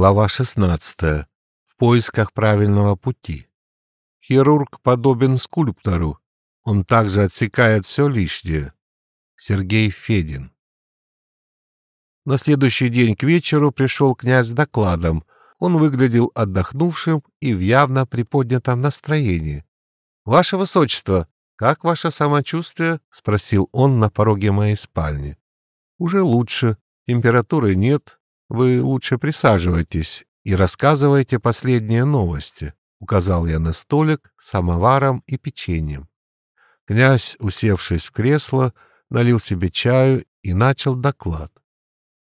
Глава 16. В поисках правильного пути. Хирург подобен скульптору. Он также отсекает все лишнее. Сергей Федин. На следующий день к вечеру пришел князь с докладом. Он выглядел отдохнувшим и в явно приподнятом настроении. — Ваше Высочество, как ваше самочувствие? — спросил он на пороге моей спальни. — Уже лучше. Температуры нет, вы лучше присаживайтесь и рассказывайте последние новости, указал я на столик с самоваром и печеньем. Князь, усевшись в кресло, налил себе чаю и начал доклад.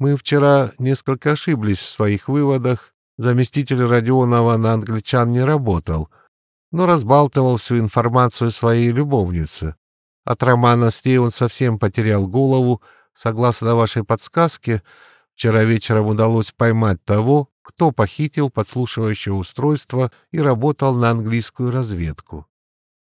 Мы вчера несколько ошиблись в своих выводах. Заместитель Родионова на англичан не работал, но разбалтывал всю информацию своей любовнице. От романа с ней он совсем потерял голову. Согласно вашей подсказке, Вчера вечером удалось поймать того, кто похитил подслушивающее устройство и работал на английскую разведку.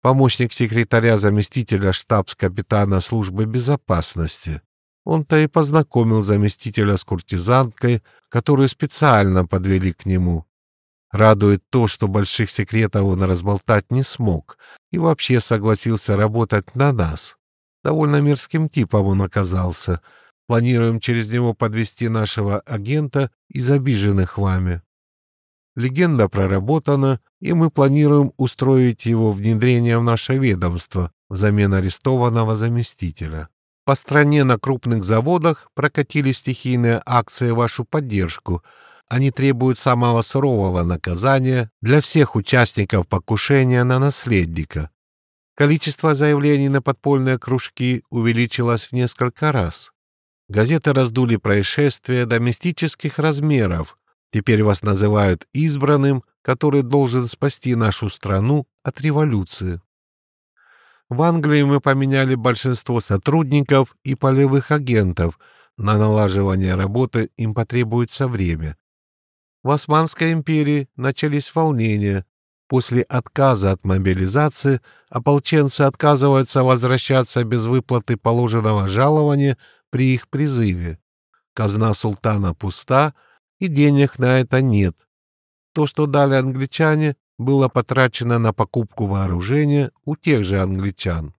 Помощник секретаря заместителя штабс-капитана службы безопасности. Он-то и познакомил заместителя с куртизанкой, которую специально подвели к нему. Радует то, что больших секретов он разболтать не смог и вообще согласился работать на нас. Довольно мерзким типом он оказался — Планируем через него подвести нашего агента из обиженных вами. Легенда проработана, и мы планируем устроить его внедрение в наше ведомство взамен арестованного заместителя. По стране на крупных заводах прокатили стихийные акции вашу поддержку. Они требуют самого сурового наказания для всех участников покушения на наследника. Количество заявлений на подпольные кружки увеличилось в несколько раз. Газеты раздули происшествие до мистических размеров. Теперь вас называют избранным, который должен спасти нашу страну от революции. В Англии мы поменяли большинство сотрудников и полевых агентов. На налаживание работы им потребуется время. В Османской империи начались волнения. После отказа от мобилизации ополченцы отказываются возвращаться без выплаты положенного жалования – при их призыве. Казна султана пуста, и денег на это нет. То, что дали англичане, было потрачено на покупку вооружения у тех же англичан.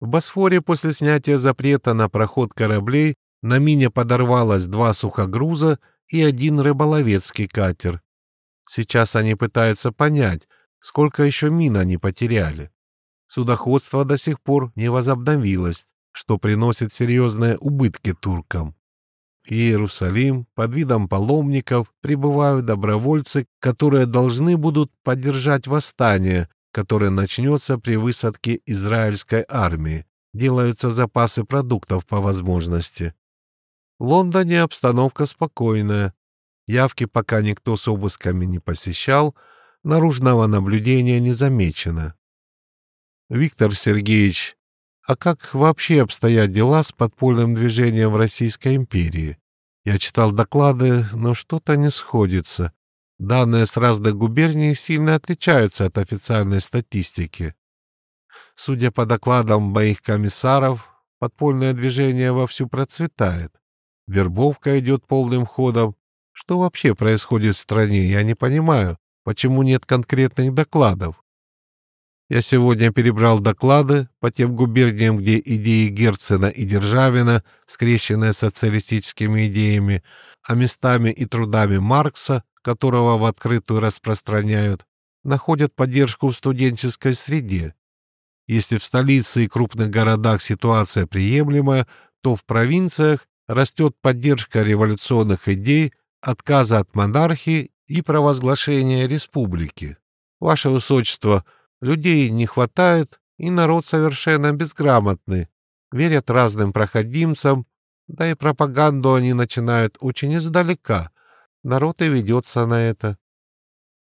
В Босфоре после снятия запрета на проход кораблей на мине подорвалось два сухогруза и один рыболовецкий катер. Сейчас они пытаются понять, сколько еще мин они потеряли. Судоходство до сих пор не возобновилось, что приносит серьезные убытки туркам. В Иерусалим под видом паломников прибывают добровольцы, которые должны будут поддержать восстание, которое начнется при высадке израильской армии. Делаются запасы продуктов по возможности. В Лондоне обстановка спокойная. Явки пока никто с обысками не посещал, наружного наблюдения не замечено. Виктор Сергеевич а как вообще обстоят дела с подпольным движением в Российской империи? Я читал доклады, но что-то не сходится. Данные с разных губерний сильно отличаются от официальной статистики. Судя по докладам моих комиссаров, подпольное движение вовсю процветает. Вербовка идет полным ходом. Что вообще происходит в стране, я не понимаю, почему нет конкретных докладов. Я сегодня перебрал доклады по тем губерниям, где идеи Герцена и Державина, скрещенные социалистическими идеями, а местами и трудами Маркса, которого в открытую распространяют, находят поддержку в студенческой среде. Если в столице и крупных городах ситуация приемлемая, то в провинциях растет поддержка революционных идей, отказа от монархии и провозглашения республики. Ваше Высочество – Людей не хватает, и народ совершенно безграмотный. Верят разным проходимцам, да и пропаганду они начинают очень издалека. Народ и ведется на это.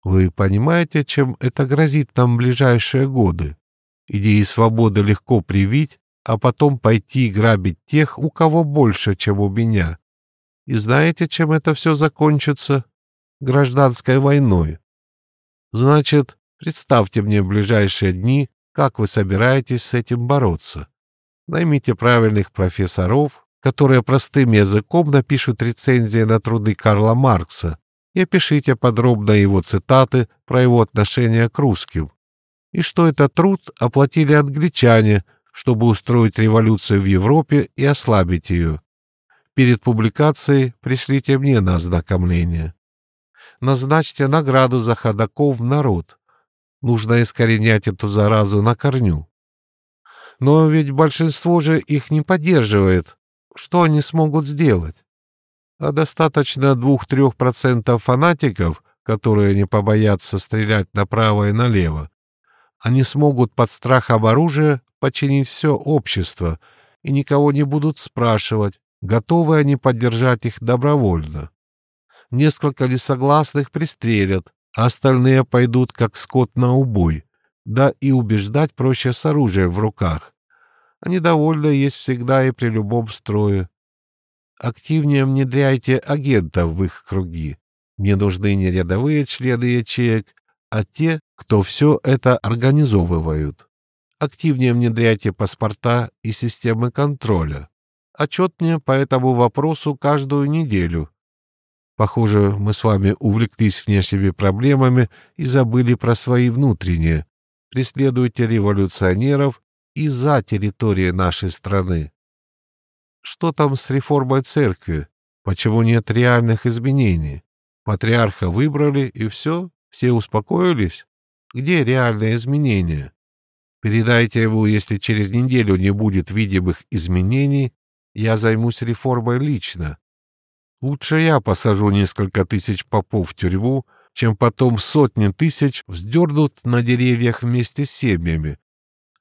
Вы понимаете, чем это грозит нам в ближайшие годы? Идеи свободы легко привить, а потом пойти грабить тех, у кого больше, чем у меня. И знаете, чем это все закончится? Гражданской войной. Значит, Представьте мне в ближайшие дни, как вы собираетесь с этим бороться. Наймите правильных профессоров, которые простым языком напишут рецензии на труды Карла Маркса. и опишите подробно его цитаты про его отношение к русским, и что этот труд оплатили англичане, чтобы устроить революцию в Европе и ослабить ее. Перед публикацией пришлите мне на ознакомление. Назначьте награду за ходаков в народ. Нужно искоренять эту заразу на корню. Но ведь большинство же их не поддерживает. Что они смогут сделать? А достаточно двух-трех процентов фанатиков, которые не побоятся стрелять направо и налево. Они смогут под страхом оружия починить все общество и никого не будут спрашивать, готовы они поддержать их добровольно. Несколько несогласных пристрелят, а остальные пойдут как скот на убой. Да и убеждать проще с оружием в руках. А недовольные есть всегда и при любом строе. Активнее внедряйте агентов в их круги. Мне нужны не рядовые члены ячеек, а те, кто все это организовывают. Активнее внедряйте паспорта и системы контроля. Отчет мне по этому вопросу каждую неделю. Похоже, мы с вами увлеклись внешними проблемами и забыли про свои внутренние. Преследуйте революционеров и за территорией нашей страны. Что там с реформой церкви? Почему нет реальных изменений? Патриарха выбрали, и все? Все успокоились? Где реальные изменения? Передайте ему, если через неделю не будет видимых изменений, я займусь реформой лично. Лучше я посажу несколько тысяч попов в тюрьму, чем потом сотни тысяч вздернут на деревьях вместе с семьями,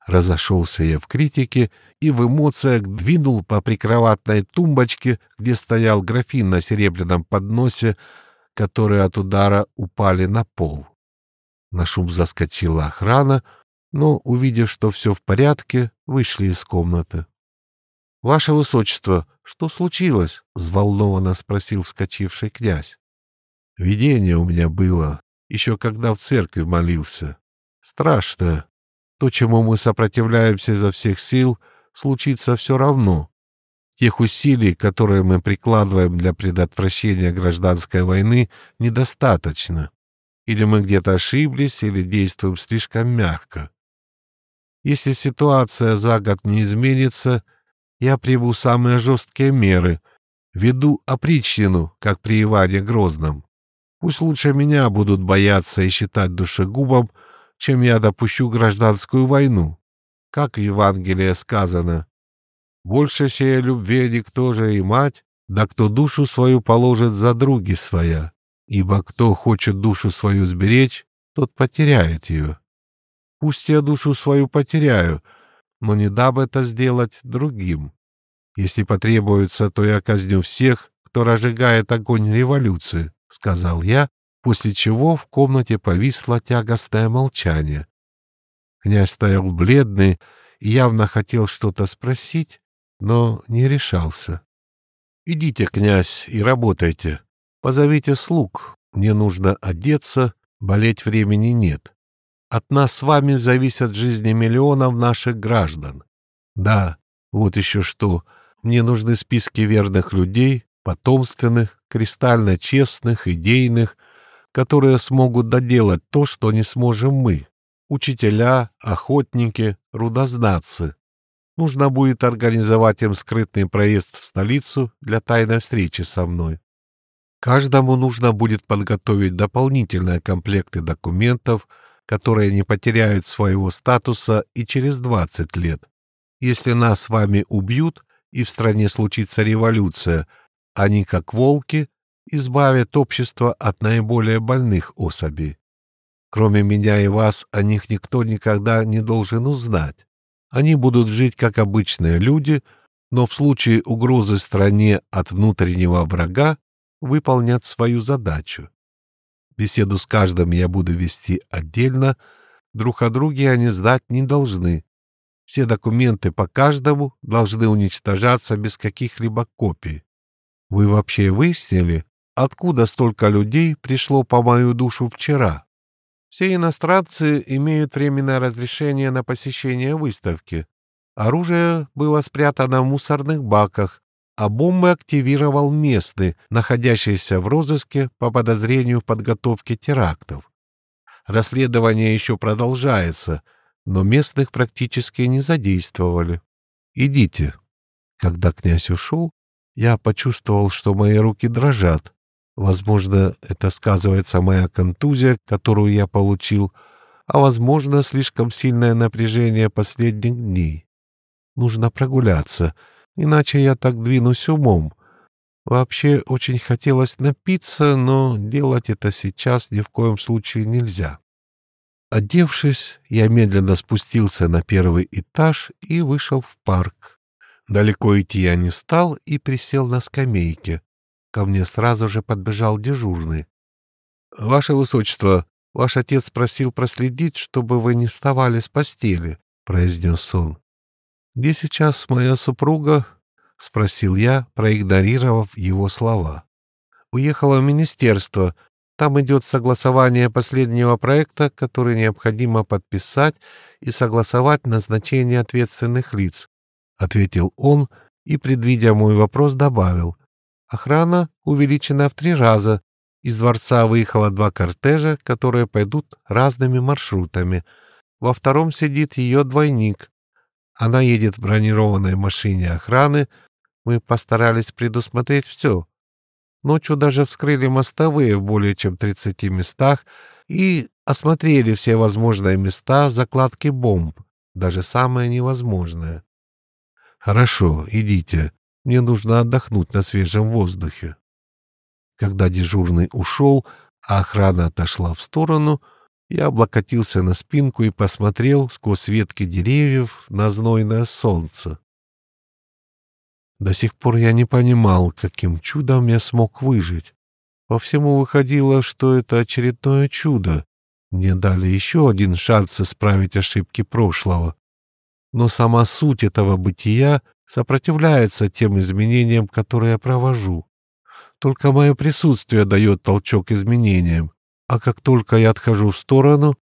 Разошелся я в критике и в эмоциях двинул по прикроватной тумбочке, где стоял графин на серебряном подносе, которые от удара упали на пол. На шум заскочила охрана, но, увидев, что все в порядке, вышли из комнаты. — Ваше Высочество, что случилось? — взволнованно спросил вскочивший князь. — Видение у меня было, еще когда в церкви молился. Страшно. То, чему мы сопротивляемся изо всех сил, случится все равно. Тех усилий, которые мы прикладываем для предотвращения гражданской войны, недостаточно. Или мы где-то ошиблись, или действуем слишком мягко. Если ситуация за год не изменится, я приму самые жесткие меры, веду опричнину, как при Иване Грозном. Пусть лучше меня будут бояться и считать душегубом, чем я допущу гражданскую войну. Как в Евангелии сказано, «Больше сея любви никто же и мать, да кто душу свою положит за други своя, ибо кто хочет душу свою сберечь, тот потеряет ее. Пусть я душу свою потеряю, но не дам это сделать другим. Если потребуется, то я казню всех, кто разжигает огонь революции», — сказал я, после чего в комнате повисло тягостное молчание. Князь стоял бледный и явно хотел что-то спросить, но не решался. — Идите, князь, и работайте. Позовите слуг. Мне нужно одеться, болеть времени нет. От нас с вами зависят жизни миллионов наших граждан. Да, вот еще что. Мне нужны списки верных людей, потомственных, кристально честных, идейных, которые смогут доделать то, что не сможем мы. Учителя, охотники, рудознатцы. Нужно будет организовать им скрытный проезд в столицу для тайной встречи со мной. Каждому нужно будет подготовить дополнительные комплекты документов, которые не потеряют своего статуса и через 20 лет. Если нас с вами убьют и в стране случится революция, они, как волки, избавит общество от наиболее больных особей. Кроме меня и вас, о них никто никогда не должен узнать. Они будут жить как обычные люди, но в случае угрозы стране от внутреннего врага выполнят свою задачу. Беседу с каждым я буду вести отдельно, друг о друге они знать не должны. Все документы по каждому должны уничтожаться без каких-либо копий. Вы вообще выяснили, откуда столько людей пришло по мою душу вчера. Все иностранцы имеют временное разрешение на посещение выставки. Оружие было спрятано в мусорных баках, а бомбы активировал местный, находящийся в розыске по подозрению в подготовке терактов. Расследование еще продолжается, но местных практически не задействовали. Идите. Когда князь ушел, я почувствовал, что мои руки дрожат. Возможно, это сказывается моя контузия, которую я получил, а, возможно, слишком сильное напряжение последних дней. Нужно прогуляться, иначе я так двинусь умом. Вообще очень хотелось напиться, но делать это сейчас ни в коем случае нельзя. Одевшись, я медленно спустился на первый этаж и вышел в парк. Далеко идти я не стал и присел на скамейке. Ко мне сразу же подбежал дежурный. — Ваше Высочество, ваш отец просил проследить, чтобы вы не вставали с постели, — произнес он. — Где сейчас моя супруга? — спросил я, проигнорировав его слова. — Уехала в министерство. Там идет согласование последнего проекта, который необходимо подписать и согласовать назначение ответственных лиц, — ответил он и, предвидя мой вопрос, добавил. Охрана увеличена в три раза. Из дворца выехало два кортежа, которые пойдут разными маршрутами. Во втором сидит ее двойник. Она едет в бронированной машине охраны. Мы постарались предусмотреть все. Ночью даже вскрыли мостовые в более чем 30 местах и осмотрели все возможные места закладки бомб, даже самые невозможные. «Хорошо, идите. Мне нужно отдохнуть на свежем воздухе». Когда дежурный ушел, а охрана отошла в сторону, я облокотился на спинку и посмотрел сквозь ветки деревьев на знойное солнце. До сих пор я не понимал, каким чудом я смог выжить. По всему выходило, что это очередное чудо. Мне дали еще один шанс исправить ошибки прошлого. Но сама суть этого бытия сопротивляется тем изменениям, которые я провожу. Только мое присутствие дает толчок изменениям, а как только я отхожу в сторону,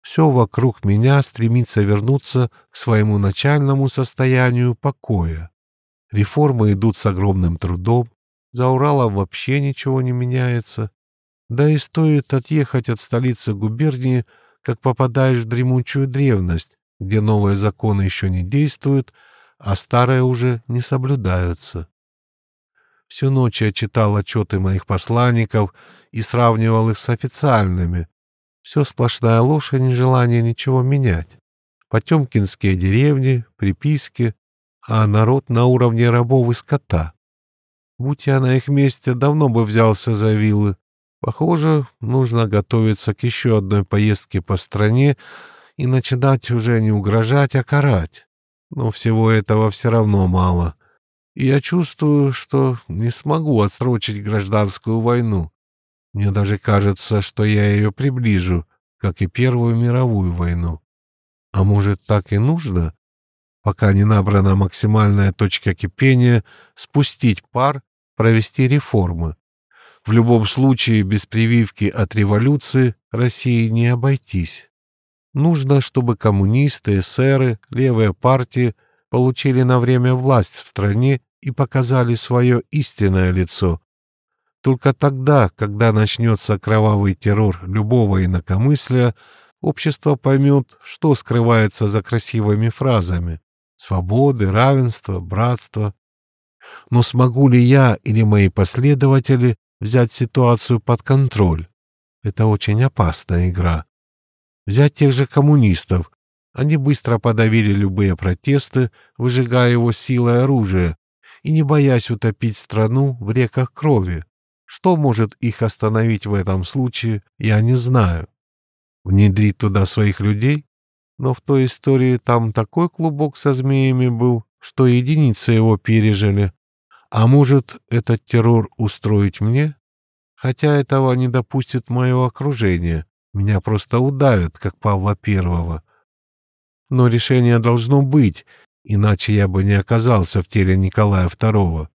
все вокруг меня стремится вернуться к своему начальному состоянию покоя. Реформы идут с огромным трудом, за Уралом вообще ничего не меняется. Да и стоит отъехать от столицы губернии, как попадаешь в дремучую древность, где новые законы еще не действуют, а старые уже не соблюдаются. Всю ночь я читал отчеты моих посланников и сравнивал их с официальными. Все сплошная ложь и нежелание ничего менять. Потемкинские деревни, приписки, а народ на уровне рабов и скота. Будь я на их месте, давно бы взялся за виллы. Похоже, нужно готовиться к еще одной поездке по стране и начинать уже не угрожать, а карать. Но всего этого все равно мало. Я чувствую, что не смогу отсрочить гражданскую войну. Мне даже кажется, что я ее приближу, как и Первую мировую войну. А может, так и нужно? пока не набрана максимальная точка кипения, спустить пар, провести реформы. В любом случае, без прививки от революции России не обойтись. Нужно, чтобы коммунисты, эсеры, левые партии получили на время власть в стране и показали свое истинное лицо. Только тогда, когда начнется кровавый террор любого инакомыслия, общество поймет, что скрывается за красивыми фразами свободы, равенства, братства. Но смогу ли я или мои последователи взять ситуацию под контроль? Это очень опасная игра. Взять тех же коммунистов. Они быстро подавили любые протесты, выжигая его силой оружия и не боясь утопить страну в реках крови. Что может их остановить в этом случае, я не знаю. Внедрить туда своих людей? Но в той истории там такой клубок со змеями был, что единицы его пережили. А может, этот террор устроить мне? Хотя этого не допустит мое окружение. Меня просто удавят, как Павла Первого. Но решение должно быть, иначе я бы не оказался в теле Николая Второго.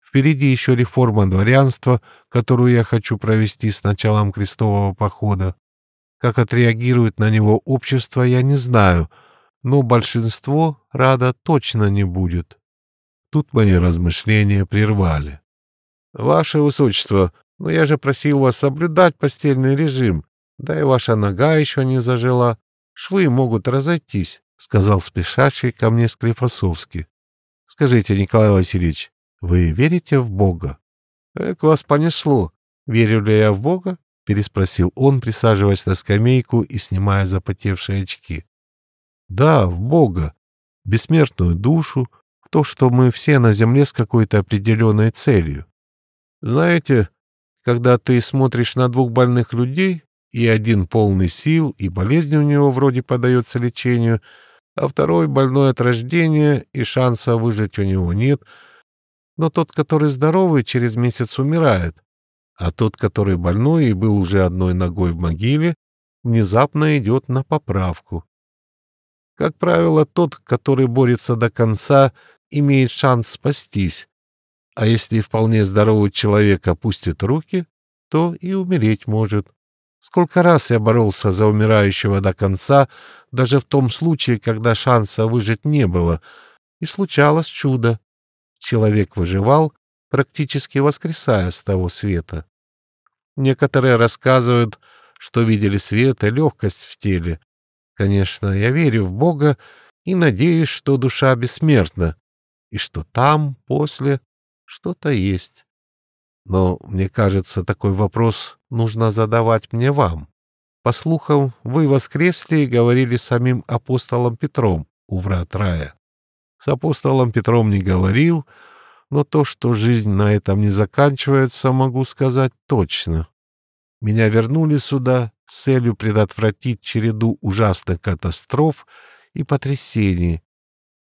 Впереди еще реформа дворянства, которую я хочу провести с началом крестового похода. Как отреагирует на него общество, я не знаю, но большинство рада точно не будет. Тут мои размышления прервали. «Ваше Высочество, но я же просил вас соблюдать постельный режим. Да и ваша нога еще не зажила. Швы могут разойтись», — сказал спешащий ко мне Склифосовский. «Скажите, Николай Васильевич, вы верите в Бога?» «Эк, вас понесло. Верю ли я в Бога?» — переспросил он, присаживаясь на скамейку и снимая запотевшие очки. «Да, в Бога, бессмертную душу, в то, что мы все на земле с какой-то определенной целью. Знаете, когда ты смотришь на двух больных людей, и один полный сил, и болезнь у него вроде подается лечению, а второй больной от рождения, и шанса выжить у него нет, но тот, который здоровый, через месяц умирает, а тот, который больной и был уже одной ногой в могиле, внезапно идет на поправку. Как правило, тот, который борется до конца, имеет шанс спастись, а если вполне здоровый человек опустит руки, то и умереть может. Сколько раз я боролся за умирающего до конца, даже в том случае, когда шанса выжить не было, и случалось чудо. Человек выживал, практически воскресая с того света. Некоторые рассказывают, что видели свет и легкость в теле. Конечно, я верю в Бога и надеюсь, что душа бессмертна, и что там, после, что-то есть. Но, мне кажется, такой вопрос нужно задавать мне вам. По слухам, вы воскресли и говорили с самим апостолом Петром у врат рая. С апостолом Петром не говорил, но то, что жизнь на этом не заканчивается, могу сказать точно. Меня вернули сюда с целью предотвратить череду ужасных катастроф и потрясений,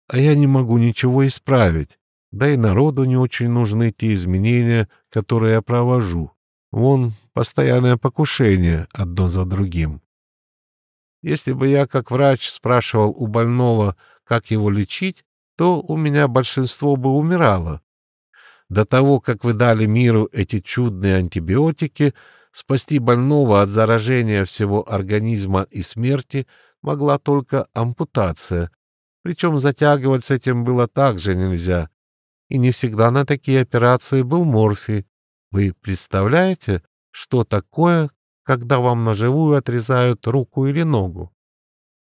а я не могу ничего исправить. Да и народу не очень нужны те изменения, которые я провожу. Вон постоянное покушение одно за другим. Если бы я, как врач, спрашивал у больного, как его лечить, то у меня большинство бы умирало. До того, как вы дали миру эти чудные антибиотики, спасти больного от заражения всего организма и смерти могла только ампутация. Причем затягивать с этим было также нельзя и не всегда на такие операции был морфий. Вы представляете, что такое, когда вам наживую отрезают руку или ногу?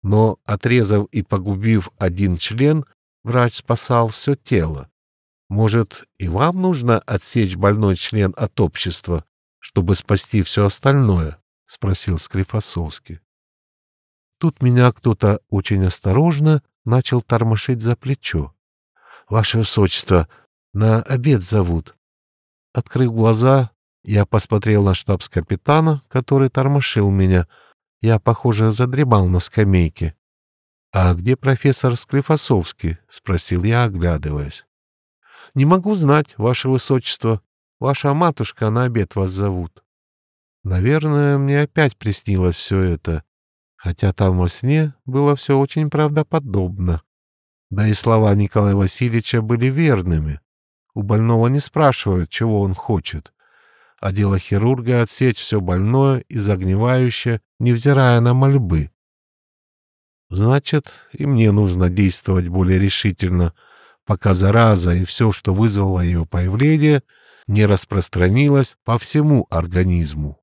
Но, отрезав и погубив один член, врач спасал все тело. Может, и вам нужно отсечь больной член от общества, чтобы спасти все остальное? — спросил Склифосовский. Тут меня кто-то очень осторожно начал тормошить за плечо. Ваше Высочество, на обед зовут. Открыв глаза, я посмотрел на штабс-капитана, который тормошил меня. Я, похоже, задремал на скамейке. — А где профессор Склифосовский? — спросил я, оглядываясь. — Не могу знать, Ваше Высочество. Ваша матушка на обед вас зовут. Наверное, мне опять приснилось все это, хотя там во сне было все очень правдоподобно. Да и слова Николая Васильевича были верными. У больного не спрашивают, чего он хочет. А дело хирурга — отсечь все больное и загнивающее, невзирая на мольбы. Значит, и мне нужно действовать более решительно, пока зараза и все, что вызвало ее появление, не распространилось по всему организму.